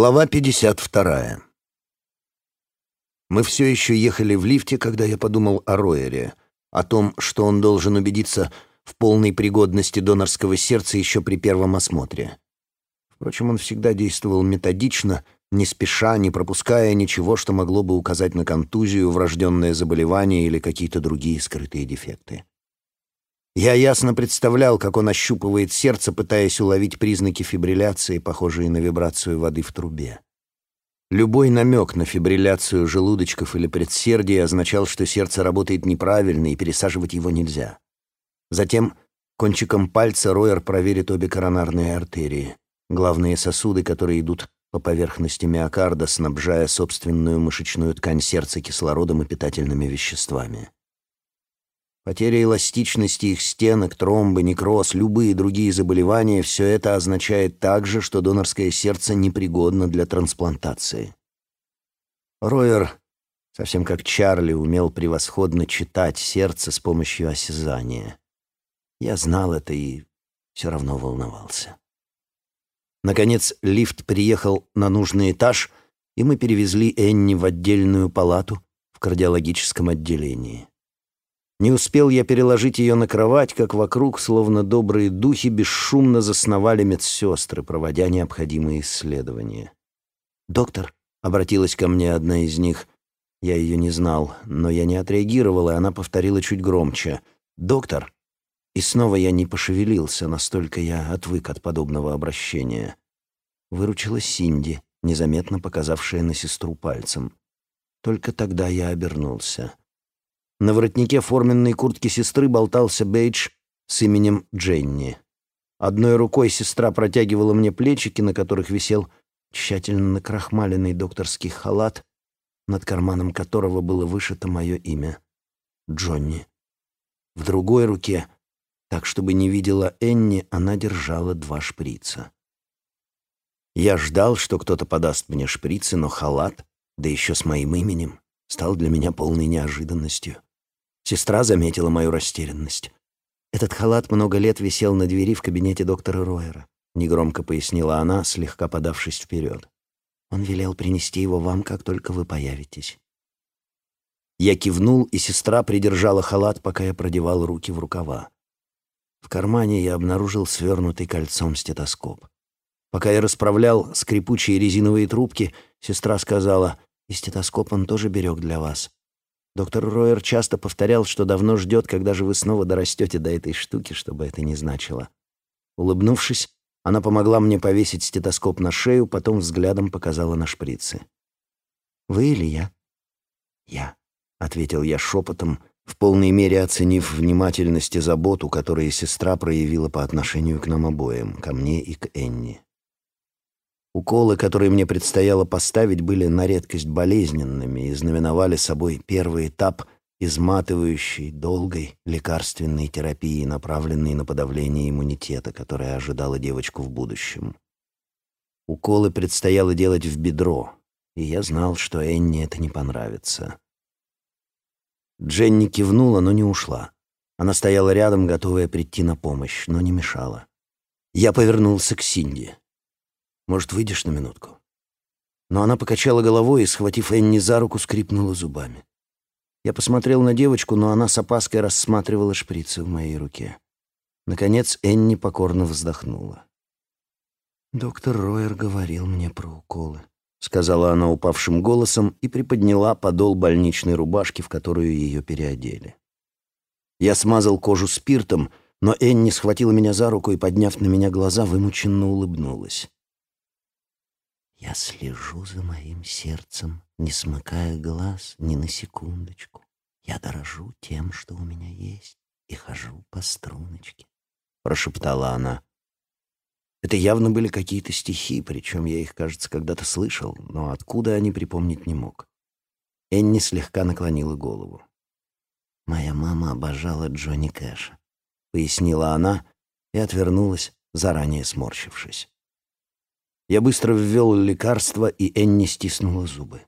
Глава 52. Мы все еще ехали в лифте, когда я подумал о Ройере, о том, что он должен убедиться в полной пригодности донорского сердца еще при первом осмотре. Впрочем, он всегда действовал методично, не спеша, не пропуская ничего, что могло бы указать на контузию, врожденное заболевание или какие-то другие скрытые дефекты. Я ясно представлял, как он ощупывает сердце, пытаясь уловить признаки фибрилляции, похожие на вибрацию воды в трубе. Любой намек на фибрилляцию желудочков или предсердий означал, что сердце работает неправильно и пересаживать его нельзя. Затем кончиком пальца Ройер проверит обе коронарные артерии, главные сосуды, которые идут по поверхности миокарда, снабжая собственную мышечную ткань сердца кислородом и питательными веществами. Потеря эластичности их стенок, тромбы, некроз, любые другие заболевания — все это означает также, что донорское сердце непригодно для трансплантации. Ройер, совсем как Чарли, умел превосходно читать сердце с помощью осязания. Я знал это и все равно волновался. Наконец лифт приехал на нужный этаж, и мы перевезли Энни в отдельную палату в кардиологическом отделении. Не успел я переложить ее на кровать, как вокруг, словно добрые духи, бесшумно засновали медсестры, проводя необходимые исследования. «Доктор», — обратилась ко мне одна из них, я ее не знал, но я не отреагировал, и она повторила чуть громче. «Доктор». И снова я не пошевелился, настолько я отвык от подобного обращения. Выручила Синди, незаметно показавшая на сестру пальцем. Только тогда я обернулся. На воротнике форменной куртки сестры болтался бейдж с именем Дженни. Одной рукой сестра протягивала мне плечики, на которых висел тщательно накрахмаленный докторский халат, над карманом которого было вышито мое имя — Джонни. В другой руке, так чтобы не видела Энни, она держала два шприца. Я ждал, что кто-то подаст мне шприцы, но халат, да еще с моим именем, стал для меня полной неожиданностью. Сестра заметила мою растерянность. «Этот халат много лет висел на двери в кабинете доктора Ройера», — негромко пояснила она, слегка подавшись вперед. «Он велел принести его вам, как только вы появитесь». Я кивнул, и сестра придержала халат, пока я продевал руки в рукава. В кармане я обнаружил свернутый кольцом стетоскоп. Пока я расправлял скрипучие резиновые трубки, сестра сказала, «И стетоскоп он тоже берег для вас. Доктор Ройер часто повторял, что давно ждет, когда же вы снова дорастете до этой штуки, чтобы это не значило. Улыбнувшись, она помогла мне повесить стетоскоп на шею, потом взглядом показала на шприцы. «Вы или я?» «Я», — ответил я шепотом, в полной мере оценив внимательность и заботу, которые сестра проявила по отношению к нам обоим, ко мне и к Энни. Уколы, которые мне предстояло поставить, были на редкость болезненными и знаменовали собой первый этап изматывающей, долгой лекарственной терапии, направленной на подавление иммунитета, которая ожидала девочку в будущем. Уколы предстояло делать в бедро, и я знал, что Энни это не понравится. Дженни кивнула, но не ушла. Она стояла рядом, готовая прийти на помощь, но не мешала. Я повернулся к Синди. Может, выйдешь на минутку?» Но она покачала головой и, схватив Энни за руку, скрипнула зубами. Я посмотрел на девочку, но она с опаской рассматривала шприцы в моей руке. Наконец Энни покорно вздохнула. «Доктор Ройер говорил мне про уколы», — сказала она упавшим голосом и приподняла подол больничной рубашки, в которую ее переодели. Я смазал кожу спиртом, но Энни схватила меня за руку и, подняв на меня глаза, вымученно улыбнулась. Я слежу за моим сердцем, не смыкая глаз ни на секундочку. Я дорожу тем, что у меня есть, и хожу по струночке. Прошептала она. Это явно были какие-то стихи, причем я их, кажется, когда-то слышал, но откуда они припомнить не мог. Энни слегка наклонила голову. «Моя мама обожала Джонни Кэша», — пояснила она и отвернулась, заранее сморщившись. Я быстро ввел лекарство, и Энни стиснула зубы.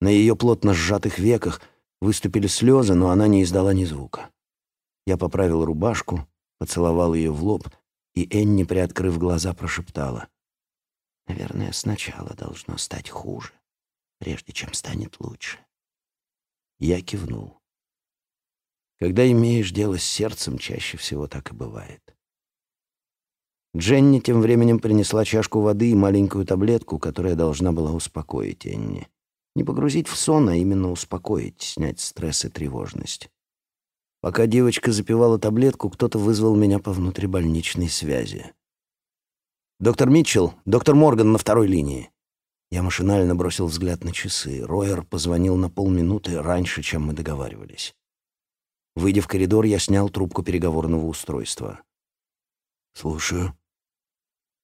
На ее плотно сжатых веках выступили слезы, но она не издала ни звука. Я поправил рубашку, поцеловал ее в лоб, и Энни, приоткрыв глаза, прошептала. Наверное, сначала должно стать хуже, прежде чем станет лучше. Я кивнул. Когда имеешь дело с сердцем, чаще всего так и бывает. Дженни тем временем принесла чашку воды и маленькую таблетку, которая должна была успокоить Энни. Не погрузить в сон, а именно успокоить, снять стресс и тревожность. Пока девочка запивала таблетку, кто-то вызвал меня по внутрибольничной связи. «Доктор Митчелл, доктор Морган на второй линии». Я машинально бросил взгляд на часы. Ройер позвонил на полминуты раньше, чем мы договаривались. Выйдя в коридор, я снял трубку переговорного устройства. «Слушаю».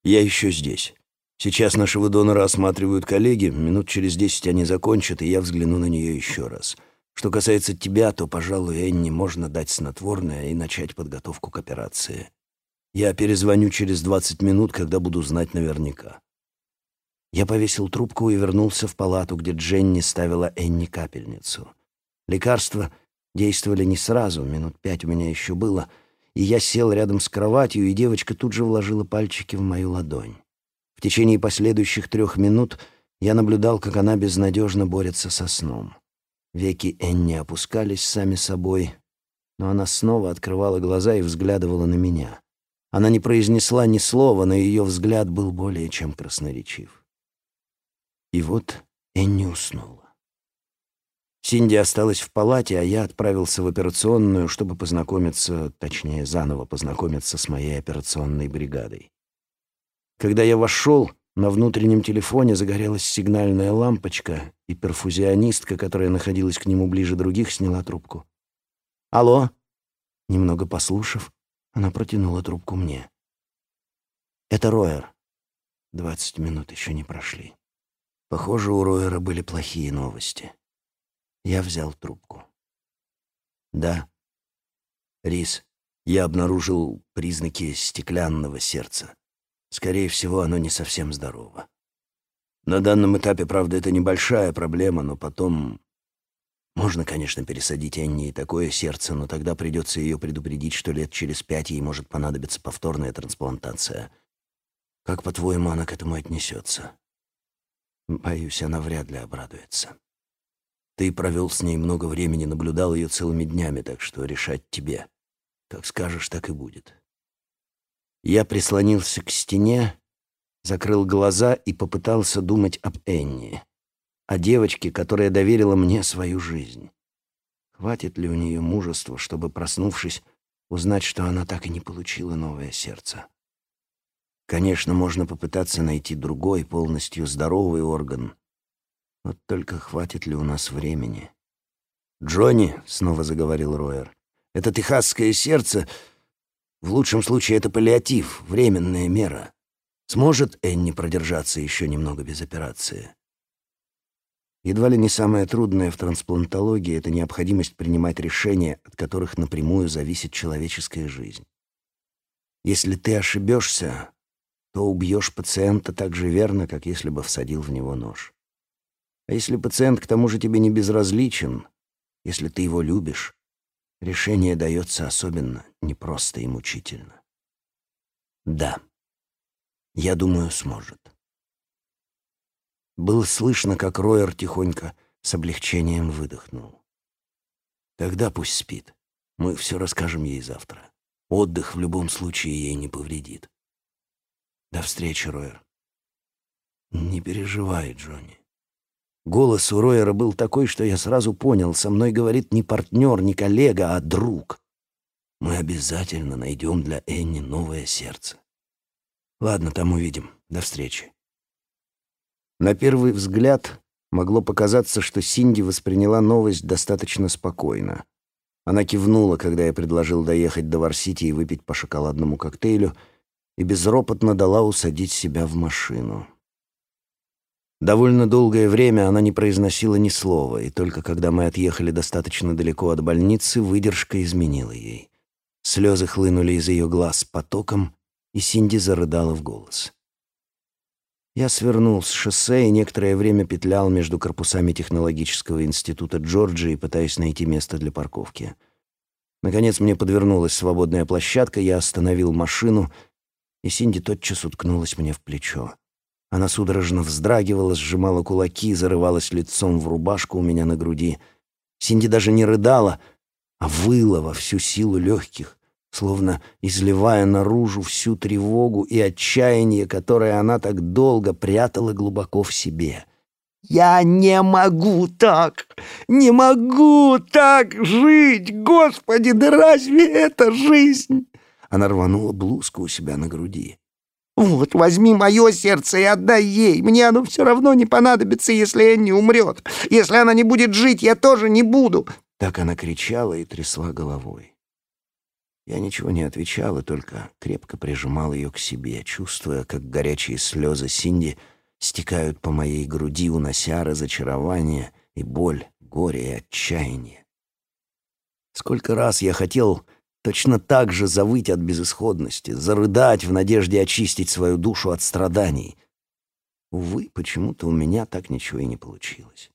«Я еще здесь. Сейчас нашего донора осматривают коллеги. Минут через десять они закончат, и я взгляну на нее еще раз. Что касается тебя, то, пожалуй, Энни можно дать снотворное и начать подготовку к операции. Я перезвоню через двадцать минут, когда буду знать наверняка». Я повесил трубку и вернулся в палату, где Дженни ставила Энни капельницу. Лекарства действовали не сразу, минут пять у меня еще было, и я сел рядом с кроватью, и девочка тут же вложила пальчики в мою ладонь. В течение последующих трех минут я наблюдал, как она безнадежно борется со сном. Веки Энни опускались сами собой, но она снова открывала глаза и взглядывала на меня. Она не произнесла ни слова, но ее взгляд был более чем красноречив. И вот Энни уснула. Синди осталась в палате, а я отправился в операционную, чтобы познакомиться, точнее, заново познакомиться с моей операционной бригадой. Когда я вошел, на внутреннем телефоне загорелась сигнальная лампочка, и перфузионистка, которая находилась к нему ближе других, сняла трубку. «Алло?» Немного послушав, она протянула трубку мне. «Это Роер». Двадцать минут еще не прошли. Похоже, у Роера были плохие новости. Я взял трубку. «Да». «Рис, я обнаружил признаки стеклянного сердца. Скорее всего, оно не совсем здорово. На данном этапе, правда, это небольшая проблема, но потом... Можно, конечно, пересадить Энни и такое сердце, но тогда придется ее предупредить, что лет через пять ей может понадобиться повторная трансплантация. Как, по-твоему, она к этому отнесется? Боюсь, она вряд ли обрадуется. Ты провел с ней много времени, наблюдал ее целыми днями, так что решать тебе. Как скажешь, так и будет. Я прислонился к стене, закрыл глаза и попытался думать об Энни, о девочке, которая доверила мне свою жизнь. Хватит ли у нее мужества, чтобы, проснувшись, узнать, что она так и не получила новое сердце? Конечно, можно попытаться найти другой, полностью здоровый орган. Вот только хватит ли у нас времени? «Джонни», — снова заговорил Ройер, — «это техасское сердце в лучшем случае это паллиатив, временная мера. Сможет Энни продержаться еще немного без операции? Едва ли не самое трудное в трансплантологии — это необходимость принимать решения, от которых напрямую зависит человеческая жизнь. Если ты ошибешься, то убьешь пациента так же верно, как если бы всадил в него нож. А если пациент к тому же тебе не безразличен, если ты его любишь, Решение дается особенно непросто и мучительно. Да, я думаю, сможет. Было слышно, как Ройер тихонько с облегчением выдохнул. Тогда пусть спит. Мы все расскажем ей завтра. Отдых в любом случае ей не повредит. До встречи, Ройер. Не переживай, Джонни. Голос у Ройера был такой, что я сразу понял, со мной говорит не партнер, не коллега, а друг. Мы обязательно найдем для Энни новое сердце. Ладно, там увидим. До встречи. На первый взгляд могло показаться, что Синди восприняла новость достаточно спокойно. Она кивнула, когда я предложил доехать до Варсити и выпить по шоколадному коктейлю, и безропотно дала усадить себя в машину. Довольно долгое время она не произносила ни слова, и только когда мы отъехали достаточно далеко от больницы, выдержка изменила ей. Слезы хлынули из ее глаз потоком, и Синди зарыдала в голос. Я свернул с шоссе и некоторое время петлял между корпусами технологического института Джорджии, пытаясь найти место для парковки. Наконец мне подвернулась свободная площадка, я остановил машину, и Синди тотчас уткнулась мне в плечо. Она судорожно вздрагивала, сжимала кулаки, зарывалась лицом в рубашку у меня на груди. Синди даже не рыдала, а выла во всю силу легких, словно изливая наружу всю тревогу и отчаяние, которое она так долго прятала глубоко в себе. «Я не могу так! Не могу так жить! Господи, да разве это жизнь?» Она рванула блузку у себя на груди. «Вот, возьми мое сердце и отдай ей. Мне оно все равно не понадобится, если Энни умрет. Если она не будет жить, я тоже не буду». Так она кричала и трясла головой. Я ничего не отвечал и только крепко прижимал ее к себе, чувствуя, как горячие слезы Синди стекают по моей груди, унося разочарование и боль, горе и отчаяние. Сколько раз я хотел точно так же завыть от безысходности, зарыдать в надежде очистить свою душу от страданий. Увы, почему-то у меня так ничего и не получилось.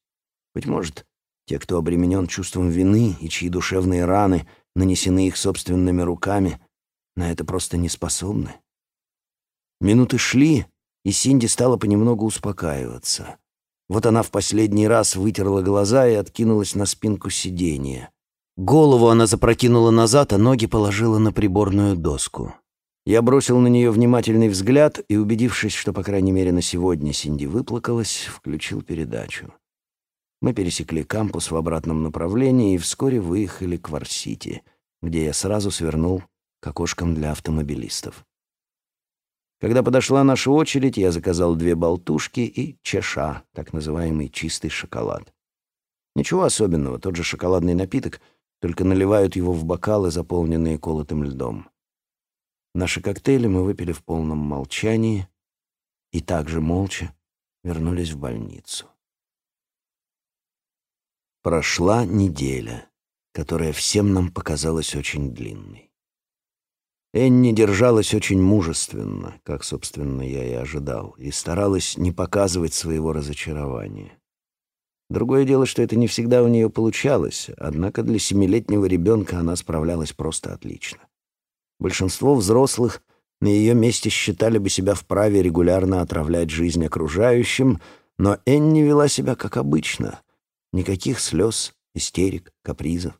Быть может, те, кто обременен чувством вины и чьи душевные раны нанесены их собственными руками, на это просто не способны. Минуты шли, и Синди стала понемногу успокаиваться. Вот она в последний раз вытерла глаза и откинулась на спинку сиденья. Голову она запрокинула назад, а ноги положила на приборную доску. Я бросил на нее внимательный взгляд и, убедившись, что, по крайней мере, на сегодня Синди выплакалась, включил передачу. Мы пересекли кампус в обратном направлении и вскоре выехали к Варсити, где я сразу свернул к окошкам для автомобилистов. Когда подошла наша очередь, я заказал две болтушки и чеша, так называемый чистый шоколад. Ничего особенного, тот же шоколадный напиток — только наливают его в бокалы, заполненные колотым льдом. Наши коктейли мы выпили в полном молчании и также молча вернулись в больницу. Прошла неделя, которая всем нам показалась очень длинной. Энни держалась очень мужественно, как, собственно, я и ожидал, и старалась не показывать своего разочарования. Другое дело, что это не всегда у нее получалось, однако для семилетнего ребенка она справлялась просто отлично. Большинство взрослых на ее месте считали бы себя вправе регулярно отравлять жизнь окружающим, но Энни вела себя как обычно. Никаких слез, истерик, капризов.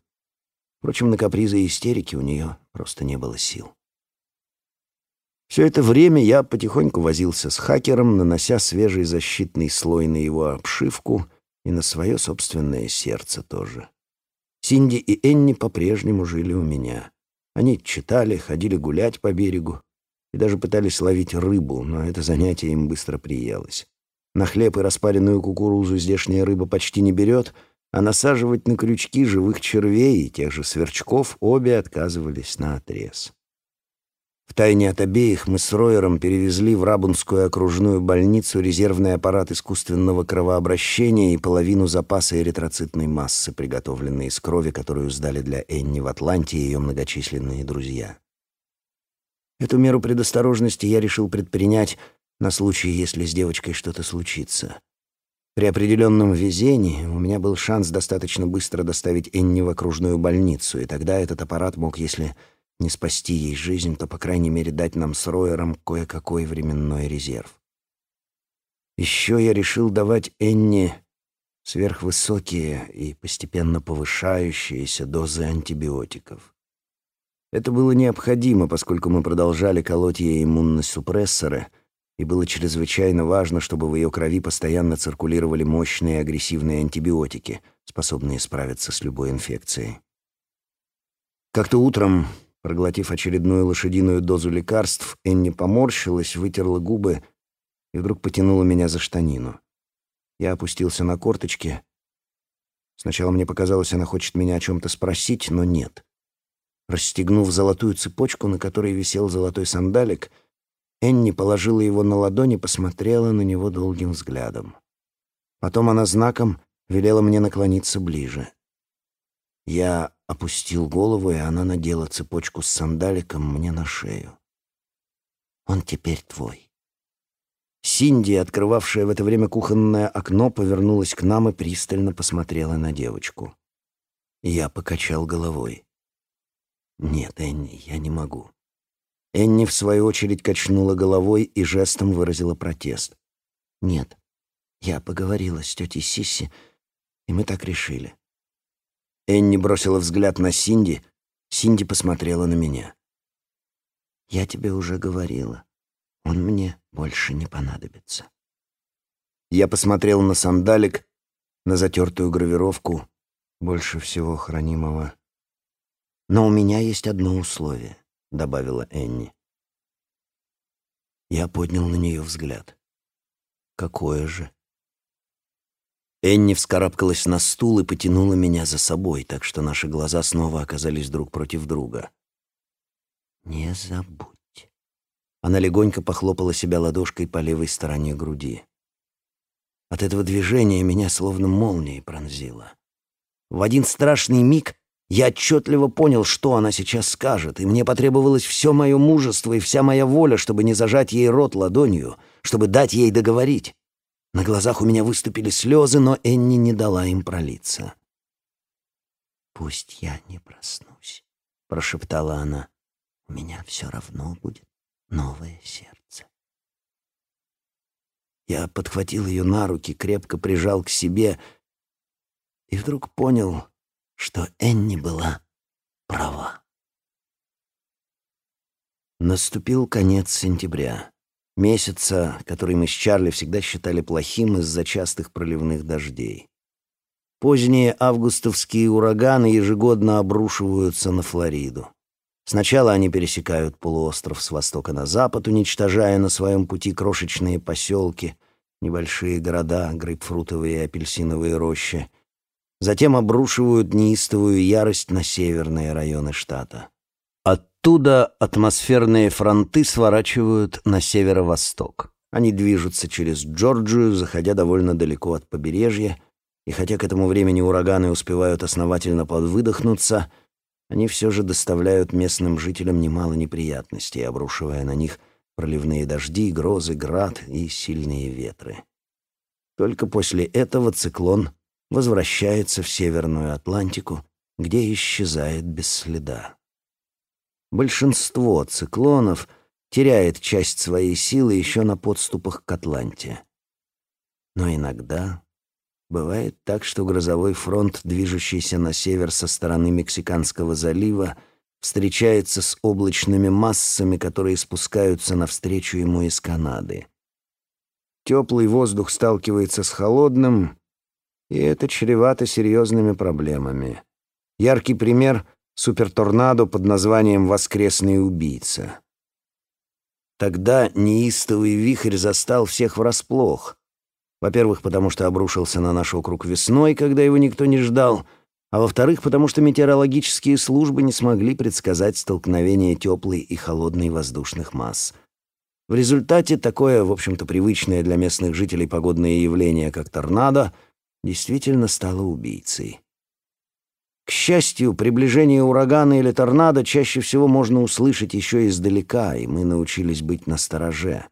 Впрочем, на капризы и истерики у нее просто не было сил. Все это время я потихоньку возился с хакером, нанося свежий защитный слой на его обшивку и на свое собственное сердце тоже. Синди и Энни по-прежнему жили у меня. Они читали, ходили гулять по берегу и даже пытались ловить рыбу, но это занятие им быстро приелось. На хлеб и распаренную кукурузу здешняя рыба почти не берет, а насаживать на крючки живых червей и тех же сверчков обе отказывались на отрез. Втайне от обеих мы с Ройером перевезли в Рабунскую окружную больницу резервный аппарат искусственного кровообращения и половину запаса эритроцитной массы, приготовленной из крови, которую сдали для Энни в Атланте ее многочисленные друзья. Эту меру предосторожности я решил предпринять на случай, если с девочкой что-то случится. При определенном везении у меня был шанс достаточно быстро доставить Энни в окружную больницу, и тогда этот аппарат мог, если не спасти ей жизнь, то, по крайней мере, дать нам с Ройером кое-какой временной резерв. Еще я решил давать Энни сверхвысокие и постепенно повышающиеся дозы антибиотиков. Это было необходимо, поскольку мы продолжали колоть ей иммуносупрессоры, и было чрезвычайно важно, чтобы в ее крови постоянно циркулировали мощные агрессивные антибиотики, способные справиться с любой инфекцией. Как-то утром Проглотив очередную лошадиную дозу лекарств, Энни поморщилась, вытерла губы и вдруг потянула меня за штанину. Я опустился на корточки. Сначала мне показалось, она хочет меня о чем-то спросить, но нет. Расстегнув золотую цепочку, на которой висел золотой сандалик, Энни положила его на ладони и посмотрела на него долгим взглядом. Потом она знаком велела мне наклониться ближе. Я опустил голову, и она надела цепочку с сандаликом мне на шею. «Он теперь твой». Синди, открывавшая в это время кухонное окно, повернулась к нам и пристально посмотрела на девочку. Я покачал головой. «Нет, Энни, я не могу». Энни, в свою очередь, качнула головой и жестом выразила протест. Нет. Я поговорила с тетей Сисси, и мы так решили. Энни бросила взгляд на Синди, Синди посмотрела на меня. «Я тебе уже говорила, он мне больше не понадобится». Я посмотрел на сандалик, на затертую гравировку, больше всего хранимого. «Но у меня есть одно условие», — добавила Энни. Я поднял на нее взгляд. «Какое же?» Энни вскарабкалась на стул и потянула меня за собой, так что наши глаза снова оказались друг против друга. «Не забудь». Она легонько похлопала себя ладошкой по левой стороне груди. От этого движения меня словно молнией пронзило. В один страшный миг я отчетливо понял, что она сейчас скажет, и мне потребовалось все мое мужество и вся моя воля, чтобы не зажать ей рот ладонью, чтобы дать ей договорить. На глазах у меня выступили слезы, но Энни не дала им пролиться. «Пусть я не проснусь», — прошептала она. «У меня все равно будет новое сердце». Я подхватил ее на руки, крепко прижал к себе и вдруг понял, что Энни была права. Наступил конец сентября месяца, который мы с Чарли всегда считали плохим из-за частых проливных дождей. Поздние августовские ураганы ежегодно обрушиваются на Флориду. Сначала они пересекают полуостров с востока на запад, уничтожая на своем пути крошечные поселки, небольшие города, грейпфрутовые и апельсиновые рощи. Затем обрушивают неистовую ярость на северные районы штата. Оттуда атмосферные фронты сворачивают на северо-восток. Они движутся через Джорджию, заходя довольно далеко от побережья, и хотя к этому времени ураганы успевают основательно подвыдохнуться, они все же доставляют местным жителям немало неприятностей, обрушивая на них проливные дожди, грозы, град и сильные ветры. Только после этого циклон возвращается в Северную Атлантику, где исчезает без следа. Большинство циклонов теряет часть своей силы еще на подступах к Атланте. Но иногда бывает так, что грозовой фронт, движущийся на север со стороны Мексиканского залива, встречается с облачными массами, которые спускаются навстречу ему из Канады. Теплый воздух сталкивается с холодным, и это чревато серьезными проблемами. Яркий пример суперторнадо под названием «Воскресный убийца». Тогда неистовый вихрь застал всех врасплох. Во-первых, потому что обрушился на наш округ весной, когда его никто не ждал, а во-вторых, потому что метеорологические службы не смогли предсказать столкновение теплой и холодной воздушных масс. В результате такое, в общем-то, привычное для местных жителей погодное явление, как торнадо, действительно стало убийцей. К счастью, приближение урагана или торнадо чаще всего можно услышать еще издалека, и мы научились быть настороже.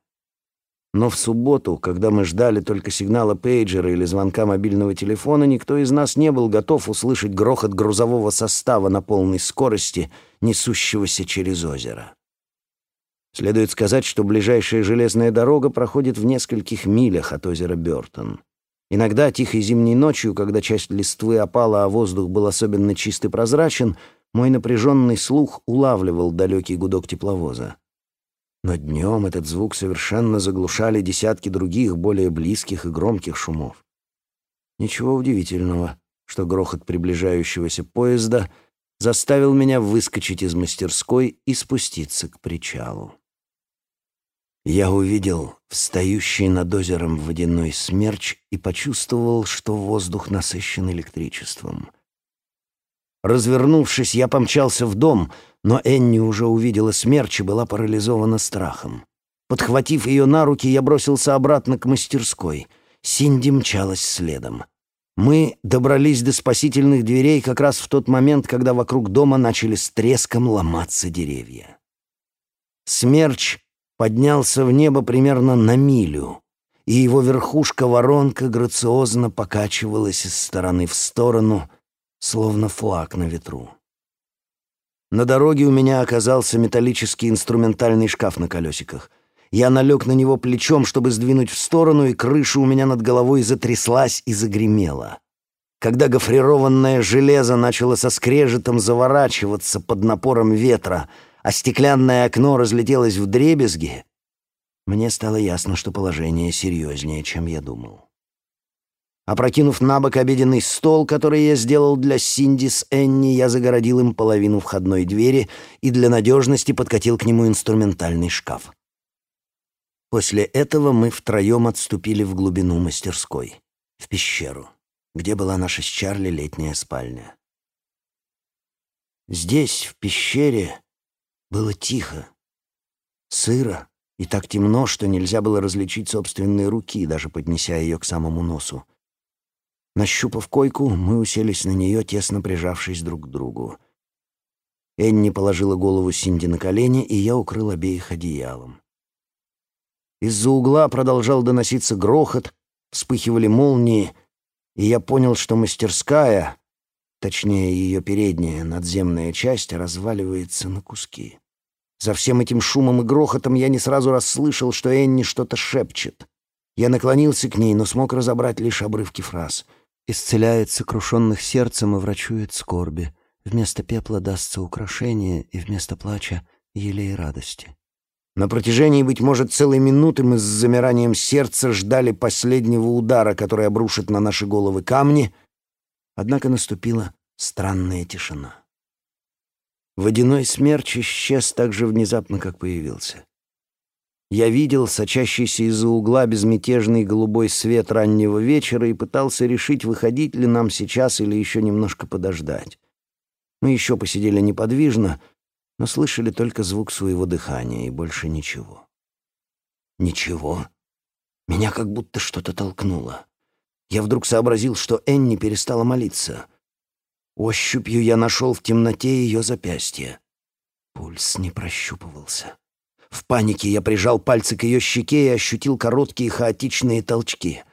Но в субботу, когда мы ждали только сигнала пейджера или звонка мобильного телефона, никто из нас не был готов услышать грохот грузового состава на полной скорости, несущегося через озеро. Следует сказать, что ближайшая железная дорога проходит в нескольких милях от озера Бёртон. Иногда тихой зимней ночью, когда часть листвы опала, а воздух был особенно чист и прозрачен, мой напряженный слух улавливал далекий гудок тепловоза. Но днем этот звук совершенно заглушали десятки других, более близких и громких шумов. Ничего удивительного, что грохот приближающегося поезда заставил меня выскочить из мастерской и спуститься к причалу. Я увидел встающий над озером водяной смерч и почувствовал, что воздух насыщен электричеством. Развернувшись, я помчался в дом, но Энни уже увидела смерч и была парализована страхом. Подхватив ее на руки, я бросился обратно к мастерской. Синди мчалась следом. Мы добрались до спасительных дверей как раз в тот момент, когда вокруг дома начали с треском ломаться деревья. Смерч поднялся в небо примерно на милю, и его верхушка-воронка грациозно покачивалась из стороны в сторону, словно флаг на ветру. На дороге у меня оказался металлический инструментальный шкаф на колесиках. Я налег на него плечом, чтобы сдвинуть в сторону, и крыша у меня над головой затряслась и загремела. Когда гофрированное железо начало со скрежетом заворачиваться под напором ветра, а стеклянное окно разлетелось в дребезги, мне стало ясно, что положение серьезнее, чем я думал. Опрокинув на бок обеденный стол, который я сделал для Синди с Энни, я загородил им половину входной двери и для надежности подкатил к нему инструментальный шкаф. После этого мы втроем отступили в глубину мастерской, в пещеру где была наша с Чарли летняя спальня. Здесь, в пещере, было тихо, сыро и так темно, что нельзя было различить собственные руки, даже поднеся ее к самому носу. Нащупав койку, мы уселись на нее, тесно прижавшись друг к другу. Энни положила голову Синди на колени, и я укрыл обеих одеялом. Из-за угла продолжал доноситься грохот, вспыхивали молнии, и я понял, что мастерская, точнее ее передняя надземная часть, разваливается на куски. За всем этим шумом и грохотом я не сразу расслышал, что Энни что-то шепчет. Я наклонился к ней, но смог разобрать лишь обрывки фраз. «Исцеляет сокрушенных сердцем и врачует скорби. Вместо пепла дастся украшение, и вместо плача — елей радости». На протяжении, быть может, целой минуты мы с замиранием сердца ждали последнего удара, который обрушит на наши головы камни, однако наступила странная тишина. Водяной смерч исчез так же внезапно, как появился. Я видел сочащийся из-за угла безмятежный голубой свет раннего вечера и пытался решить, выходить ли нам сейчас или еще немножко подождать. Мы еще посидели неподвижно, но слышали только звук своего дыхания и больше ничего. Ничего. Меня как будто что-то толкнуло. Я вдруг сообразил, что Энни перестала молиться. Ощупью я нашел в темноте ее запястье. Пульс не прощупывался. В панике я прижал пальцы к ее щеке и ощутил короткие хаотичные толчки.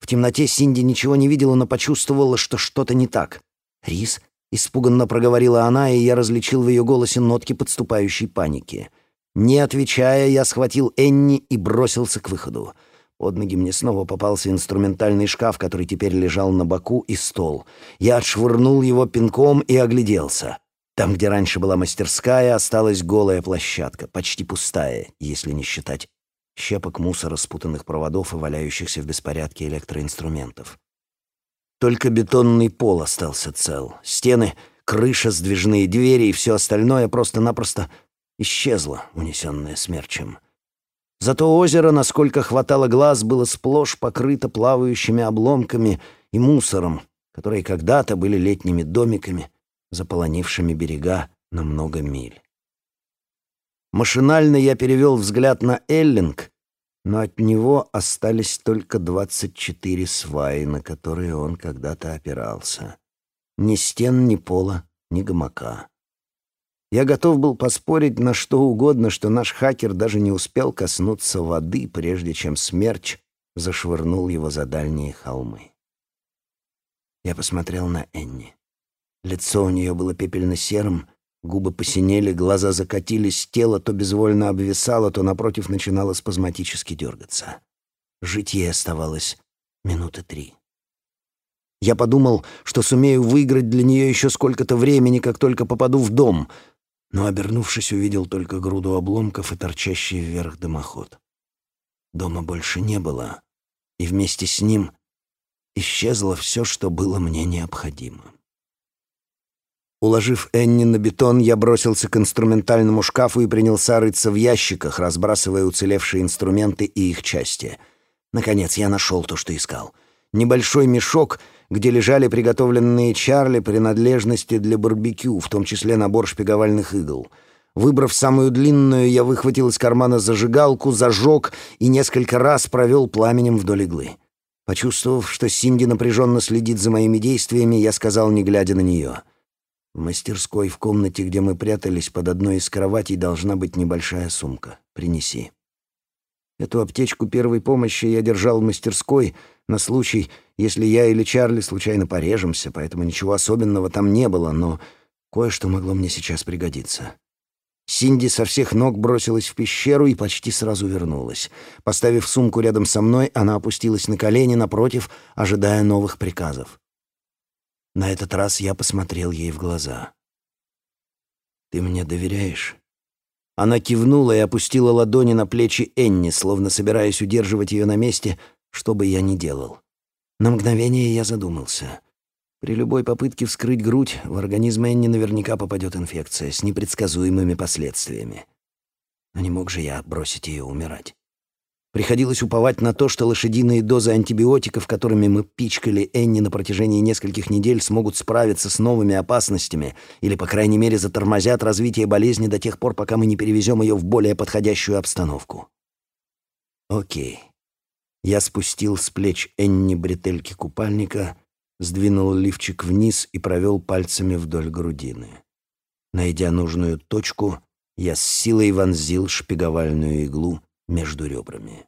В темноте Синди ничего не видела, но почувствовала, что что-то не так. Рис Испуганно проговорила она, и я различил в ее голосе нотки подступающей паники. Не отвечая, я схватил Энни и бросился к выходу. Под ноги мне снова попался инструментальный шкаф, который теперь лежал на боку, и стол. Я отшвырнул его пинком и огляделся. Там, где раньше была мастерская, осталась голая площадка, почти пустая, если не считать щепок мусора, спутанных проводов и валяющихся в беспорядке электроинструментов. Только бетонный пол остался цел. Стены, крыша, сдвижные двери и все остальное просто-напросто исчезло, унесенное смерчем. Зато озеро, насколько хватало глаз, было сплошь покрыто плавающими обломками и мусором, которые когда-то были летними домиками, заполонившими берега на много миль. Машинально я перевел взгляд на Эллинг но от него остались только двадцать четыре сваи, на которые он когда-то опирался. Ни стен, ни пола, ни гамака. Я готов был поспорить на что угодно, что наш хакер даже не успел коснуться воды, прежде чем смерч зашвырнул его за дальние холмы. Я посмотрел на Энни. Лицо у нее было пепельно-серым, Губы посинели, глаза закатились, тело то безвольно обвисало, то напротив начинало спазматически дергаться. Жить ей оставалось минуты три. Я подумал, что сумею выиграть для нее еще сколько-то времени, как только попаду в дом, но, обернувшись, увидел только груду обломков и торчащий вверх дымоход. Дома больше не было, и вместе с ним исчезло все, что было мне необходимо. Уложив Энни на бетон, я бросился к инструментальному шкафу и принялся рыться в ящиках, разбрасывая уцелевшие инструменты и их части. Наконец я нашел то, что искал. Небольшой мешок, где лежали приготовленные Чарли принадлежности для барбекю, в том числе набор шпиговальных игл. Выбрав самую длинную, я выхватил из кармана зажигалку, зажег и несколько раз провел пламенем вдоль иглы. Почувствовав, что Синди напряженно следит за моими действиями, я сказал, не глядя на нее — в мастерской в комнате, где мы прятались, под одной из кроватей должна быть небольшая сумка. Принеси. Эту аптечку первой помощи я держал в мастерской на случай, если я или Чарли случайно порежемся, поэтому ничего особенного там не было, но кое-что могло мне сейчас пригодиться. Синди со всех ног бросилась в пещеру и почти сразу вернулась. Поставив сумку рядом со мной, она опустилась на колени напротив, ожидая новых приказов. На этот раз я посмотрел ей в глаза. «Ты мне доверяешь?» Она кивнула и опустила ладони на плечи Энни, словно собираясь удерживать ее на месте, что бы я ни делал. На мгновение я задумался. При любой попытке вскрыть грудь в организм Энни наверняка попадет инфекция с непредсказуемыми последствиями. Но не мог же я бросить ее умирать. Приходилось уповать на то, что лошадиные дозы антибиотиков, которыми мы пичкали Энни на протяжении нескольких недель, смогут справиться с новыми опасностями или, по крайней мере, затормозят развитие болезни до тех пор, пока мы не перевезем ее в более подходящую обстановку. Окей. Я спустил с плеч Энни бретельки купальника, сдвинул лифчик вниз и провел пальцами вдоль грудины. Найдя нужную точку, я с силой вонзил шпиговальную иглу между ребрами.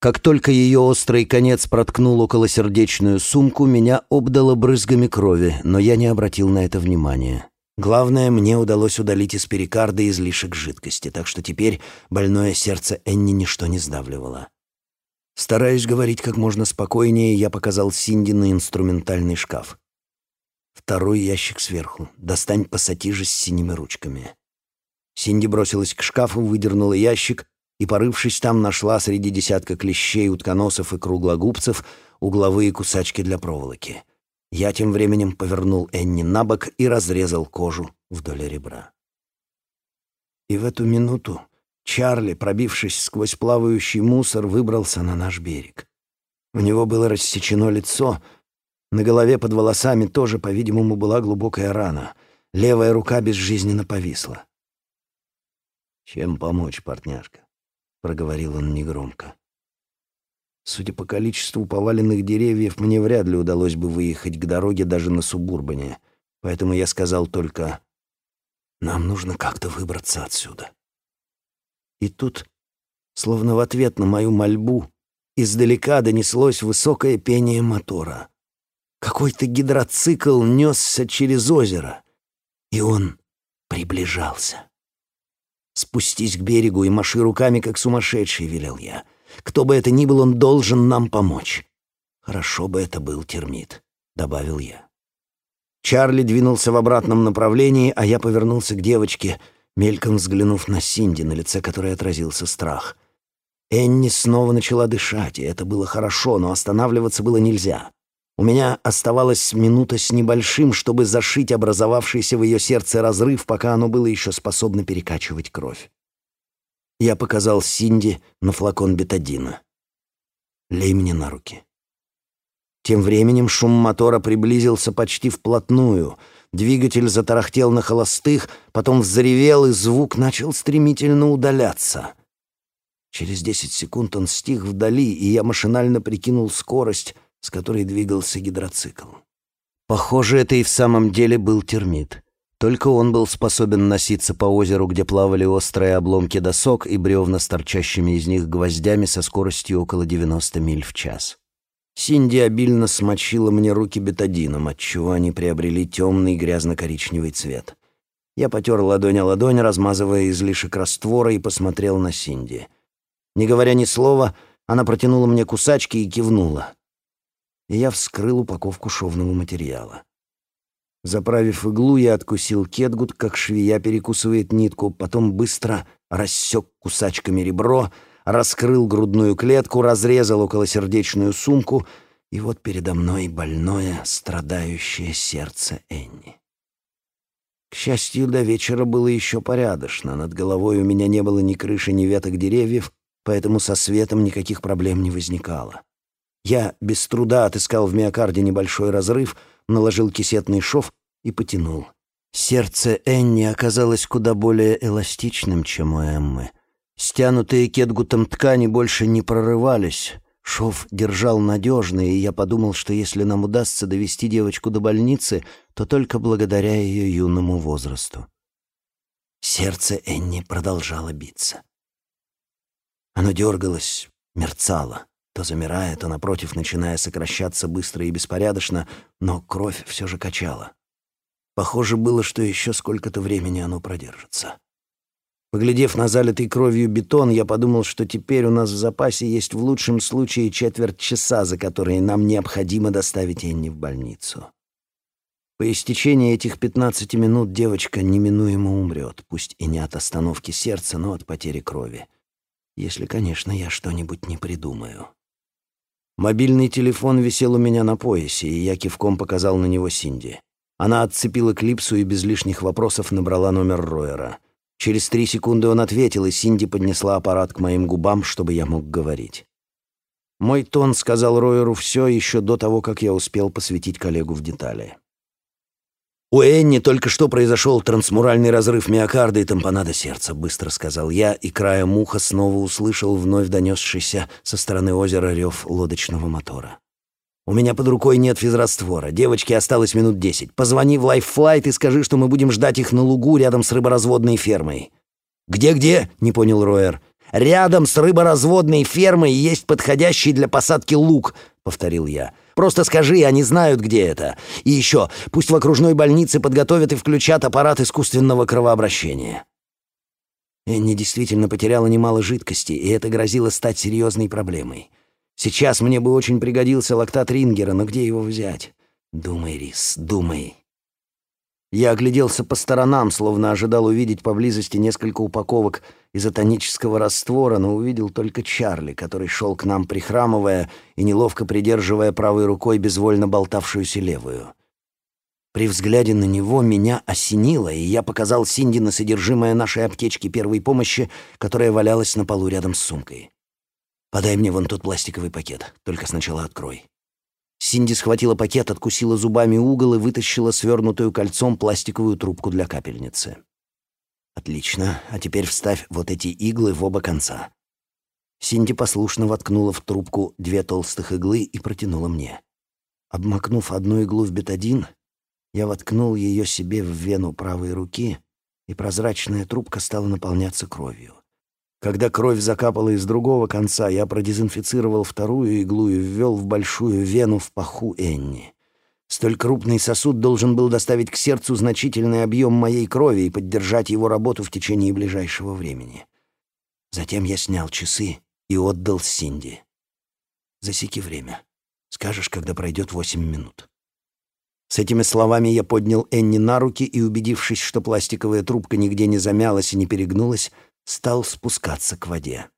Как только ее острый конец проткнул околосердечную сумку, меня обдало брызгами крови, но я не обратил на это внимания. Главное, мне удалось удалить из перикарда излишек жидкости, так что теперь больное сердце Энни ничто не сдавливало. Стараясь говорить как можно спокойнее, я показал Синди на инструментальный шкаф. Второй ящик сверху. Достань пассатижи с синими ручками. Синди бросилась к шкафу, выдернула ящик и, порывшись там, нашла среди десятка клещей, утконосов и круглогубцев угловые кусачки для проволоки. Я тем временем повернул Энни на бок и разрезал кожу вдоль ребра. И в эту минуту Чарли, пробившись сквозь плавающий мусор, выбрался на наш берег. У него было рассечено лицо, на голове под волосами тоже, по-видимому, была глубокая рана. Левая рука безжизненно повисла. «Чем помочь, партняшка?» Проговорил он негромко. Судя по количеству поваленных деревьев, мне вряд ли удалось бы выехать к дороге даже на Субурбане, поэтому я сказал только «Нам нужно как-то выбраться отсюда». И тут, словно в ответ на мою мольбу, издалека донеслось высокое пение мотора. Какой-то гидроцикл несся через озеро, и он приближался. «Спустись к берегу и маши руками, как сумасшедший», — велел я. «Кто бы это ни был, он должен нам помочь». «Хорошо бы это был термит», — добавил я. Чарли двинулся в обратном направлении, а я повернулся к девочке, мельком взглянув на Синди, на лице которой отразился страх. Энни снова начала дышать, и это было хорошо, но останавливаться было нельзя. У меня оставалась минута с небольшим, чтобы зашить образовавшийся в ее сердце разрыв, пока оно было еще способно перекачивать кровь. Я показал Синди на флакон бетадина. «Лей мне на руки». Тем временем шум мотора приблизился почти вплотную. Двигатель затарахтел на холостых, потом взревел, и звук начал стремительно удаляться. Через десять секунд он стих вдали, и я машинально прикинул скорость — с которой двигался гидроцикл. Похоже, это и в самом деле был термит. Только он был способен носиться по озеру, где плавали острые обломки досок и бревна с торчащими из них гвоздями со скоростью около 90 миль в час. Синди обильно смочила мне руки бетадином, отчего они приобрели темный грязно-коричневый цвет. Я потер ладонь о ладонь, размазывая излишек раствора, и посмотрел на Синди. Не говоря ни слова, она протянула мне кусачки и кивнула и я вскрыл упаковку шовного материала. Заправив иглу, я откусил кетгут, как швея перекусывает нитку, потом быстро рассек кусачками ребро, раскрыл грудную клетку, разрезал околосердечную сумку, и вот передо мной больное, страдающее сердце Энни. К счастью, до вечера было еще порядочно. Над головой у меня не было ни крыши, ни веток деревьев, поэтому со светом никаких проблем не возникало. Я без труда отыскал в миокарде небольшой разрыв, наложил кисетный шов и потянул. Сердце Энни оказалось куда более эластичным, чем у Эммы. Стянутые кетгутом ткани больше не прорывались. Шов держал надежно, и я подумал, что если нам удастся довести девочку до больницы, то только благодаря ее юному возрасту. Сердце Энни продолжало биться. Оно дергалось, мерцало то замирая, то напротив, начиная сокращаться быстро и беспорядочно, но кровь все же качала. Похоже было, что еще сколько-то времени оно продержится. Поглядев на залитый кровью бетон, я подумал, что теперь у нас в запасе есть в лучшем случае четверть часа, за которые нам необходимо доставить Энни в больницу. По истечении этих 15 минут девочка неминуемо умрет, пусть и не от остановки сердца, но от потери крови. Если, конечно, я что-нибудь не придумаю. Мобильный телефон висел у меня на поясе, и я кивком показал на него Синди. Она отцепила клипсу и без лишних вопросов набрала номер Ройера. Через три секунды он ответил, и Синди поднесла аппарат к моим губам, чтобы я мог говорить. Мой тон сказал Ройеру все еще до того, как я успел посвятить коллегу в детали. «У Энни только что произошел трансмуральный разрыв миокарда и тампонада сердца», — быстро сказал я, и краем уха снова услышал вновь донесшийся со стороны озера рев лодочного мотора. «У меня под рукой нет физраствора. Девочке осталось минут десять. Позвони в Лайффлайт и скажи, что мы будем ждать их на лугу рядом с рыборазводной фермой». «Где-где?» — не понял Роер. «Рядом с рыборазводной фермой есть подходящий для посадки луг», — повторил я. Просто скажи, они знают, где это. И еще, пусть в окружной больнице подготовят и включат аппарат искусственного кровообращения». Энни действительно потеряла немало жидкости, и это грозило стать серьезной проблемой. Сейчас мне бы очень пригодился лактат Рингера, но где его взять? Думай, Рис, думай. Я огляделся по сторонам, словно ожидал увидеть поблизости несколько упаковок изотонического раствора, но увидел только Чарли, который шел к нам, прихрамывая и неловко придерживая правой рукой безвольно болтавшуюся левую. При взгляде на него меня осенило, и я показал Синди на содержимое нашей аптечки первой помощи, которая валялась на полу рядом с сумкой. «Подай мне вон тот пластиковый пакет, только сначала открой». Синди схватила пакет, откусила зубами угол и вытащила свернутую кольцом пластиковую трубку для капельницы. «Отлично. А теперь вставь вот эти иглы в оба конца». Синди послушно воткнула в трубку две толстых иглы и протянула мне. Обмакнув одну иглу в бетадин, я воткнул ее себе в вену правой руки, и прозрачная трубка стала наполняться кровью. Когда кровь закапала из другого конца, я продезинфицировал вторую иглу и ввел в большую вену в паху Энни. Столь крупный сосуд должен был доставить к сердцу значительный объем моей крови и поддержать его работу в течение ближайшего времени. Затем я снял часы и отдал Синди. «Засеки время. Скажешь, когда пройдет восемь минут». С этими словами я поднял Энни на руки и, убедившись, что пластиковая трубка нигде не замялась и не перегнулась, стал спускаться к воде.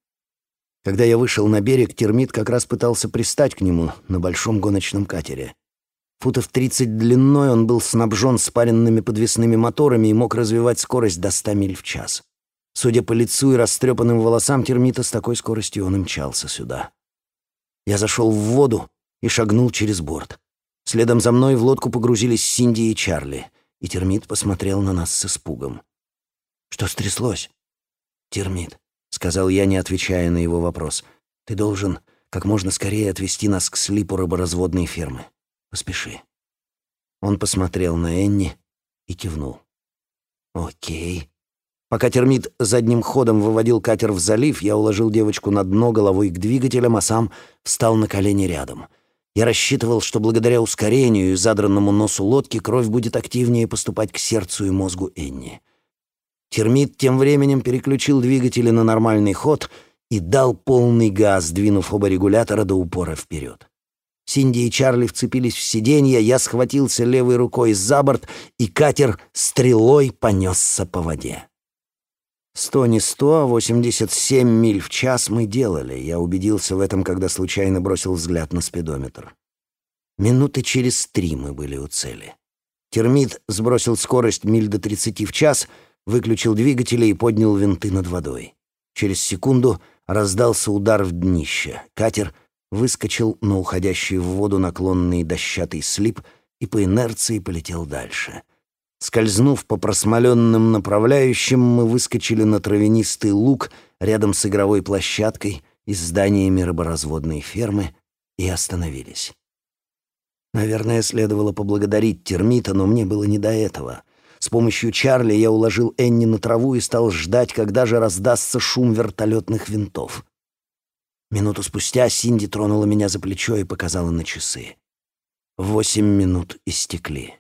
Когда я вышел на берег, термит как раз пытался пристать к нему на большом гоночном катере. Футов 30 длиной он был снабжен спаренными подвесными моторами и мог развивать скорость до 100 миль в час. Судя по лицу и растрепанным волосам термита, с такой скоростью он и мчался сюда. Я зашел в воду и шагнул через борт. Следом за мной в лодку погрузились Синди и Чарли, и термит посмотрел на нас с испугом. «Что стряслось?» «Термит», — сказал я, не отвечая на его вопрос. «Ты должен как можно скорее отвезти нас к слипу рыборазводной фермы. Поспеши». Он посмотрел на Энни и кивнул. «Окей». Пока термит задним ходом выводил катер в залив, я уложил девочку на дно головой к двигателям, а сам встал на колени рядом. Я рассчитывал, что благодаря ускорению и задранному носу лодки кровь будет активнее поступать к сердцу и мозгу Энни. Термит тем временем переключил двигатели на нормальный ход и дал полный газ, двинув оба регулятора до упора вперед. Синди и Чарли вцепились в сиденье, я схватился левой рукой за борт, и катер стрелой понесся по воде. Сто не сто, а восемьдесят семь миль в час мы делали. Я убедился в этом, когда случайно бросил взгляд на спидометр. Минуты через три мы были у цели. Термит сбросил скорость миль до тридцати в час — выключил двигатели и поднял винты над водой. Через секунду раздался удар в днище. Катер выскочил на уходящий в воду наклонный дощатый слип и по инерции полетел дальше. Скользнув по просмоленным направляющим, мы выскочили на травянистый луг рядом с игровой площадкой и зданиями рыборазводной фермы и остановились. Наверное, следовало поблагодарить термита, но мне было не до этого — с помощью Чарли я уложил Энни на траву и стал ждать, когда же раздастся шум вертолетных винтов. Минуту спустя Синди тронула меня за плечо и показала на часы. Восемь минут истекли.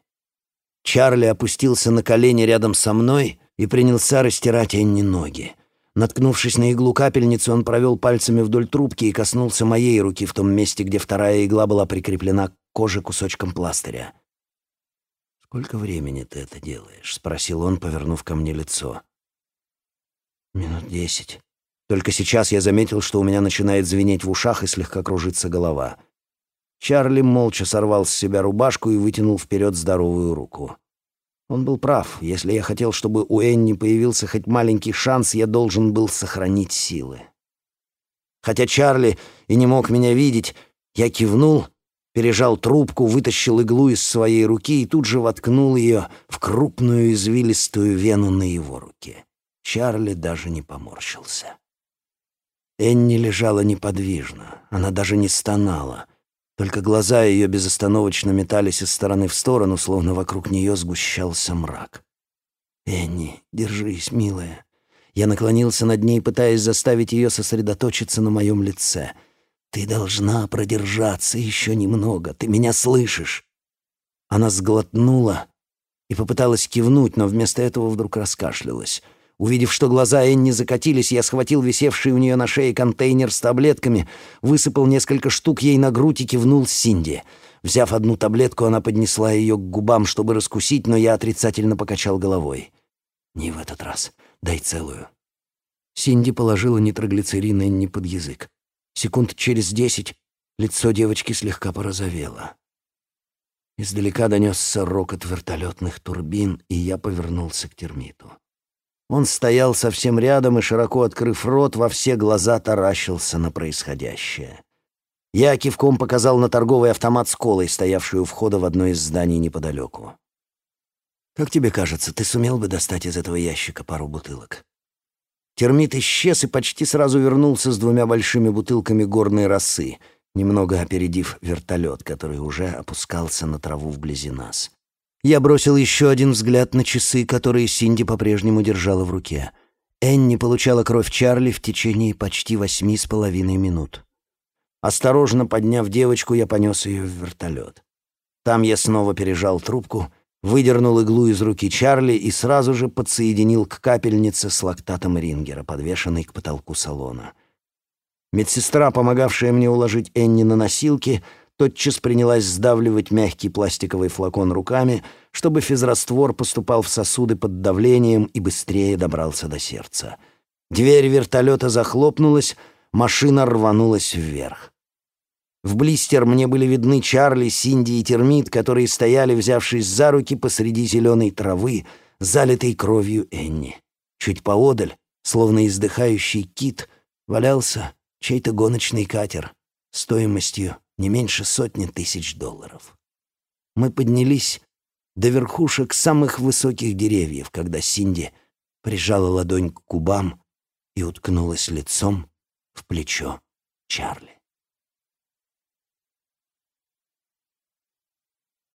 Чарли опустился на колени рядом со мной и принялся растирать Энни ноги. Наткнувшись на иглу капельницы, он провел пальцами вдоль трубки и коснулся моей руки в том месте, где вторая игла была прикреплена к коже кусочком пластыря. «Сколько времени ты это делаешь?» — спросил он, повернув ко мне лицо. «Минут десять. Только сейчас я заметил, что у меня начинает звенеть в ушах и слегка кружится голова». Чарли молча сорвал с себя рубашку и вытянул вперед здоровую руку. Он был прав. Если я хотел, чтобы у Энни появился хоть маленький шанс, я должен был сохранить силы. Хотя Чарли и не мог меня видеть, я кивнул, пережал трубку, вытащил иглу из своей руки и тут же воткнул ее в крупную извилистую вену на его руке. Чарли даже не поморщился. Энни лежала неподвижно, она даже не стонала — только глаза ее безостановочно метались из стороны в сторону, словно вокруг нее сгущался мрак. «Энни, держись, милая». Я наклонился над ней, пытаясь заставить ее сосредоточиться на моем лице. «Ты должна продержаться еще немного. Ты меня слышишь?» Она сглотнула и попыталась кивнуть, но вместо этого вдруг раскашлялась. Увидев, что глаза Энни закатились, я схватил висевший у нее на шее контейнер с таблетками, высыпал несколько штук ей на грудь и кивнул Синди. Взяв одну таблетку, она поднесла ее к губам, чтобы раскусить, но я отрицательно покачал головой. «Не в этот раз. Дай целую». Синди положила нитроглицерин Энни под язык. Секунд через десять лицо девочки слегка порозовело. Издалека донесся рокот вертолетных турбин, и я повернулся к термиту. Он стоял совсем рядом и, широко открыв рот, во все глаза таращился на происходящее. Я кивком показал на торговый автомат с колой, стоявший у входа в одно из зданий неподалеку. «Как тебе кажется, ты сумел бы достать из этого ящика пару бутылок?» Термит исчез и почти сразу вернулся с двумя большими бутылками горной росы, немного опередив вертолет, который уже опускался на траву вблизи нас. Я бросил еще один взгляд на часы, которые Синди по-прежнему держала в руке. Энни получала кровь Чарли в течение почти восьми с половиной минут. Осторожно подняв девочку, я понес ее в вертолет. Там я снова пережал трубку, выдернул иглу из руки Чарли и сразу же подсоединил к капельнице с лактатом Рингера, подвешенной к потолку салона. Медсестра, помогавшая мне уложить Энни на носилки, — тотчас принялась сдавливать мягкий пластиковый флакон руками, чтобы физраствор поступал в сосуды под давлением и быстрее добрался до сердца. Дверь вертолета захлопнулась, машина рванулась вверх. В блистер мне были видны Чарли, Синди и Термит, которые стояли, взявшись за руки посреди зеленой травы, залитой кровью Энни. Чуть поодаль, словно издыхающий кит, валялся чей-то гоночный катер стоимостью не меньше сотни тысяч долларов. Мы поднялись до верхушек самых высоких деревьев, когда Синди прижала ладонь к губам и уткнулась лицом в плечо Чарли.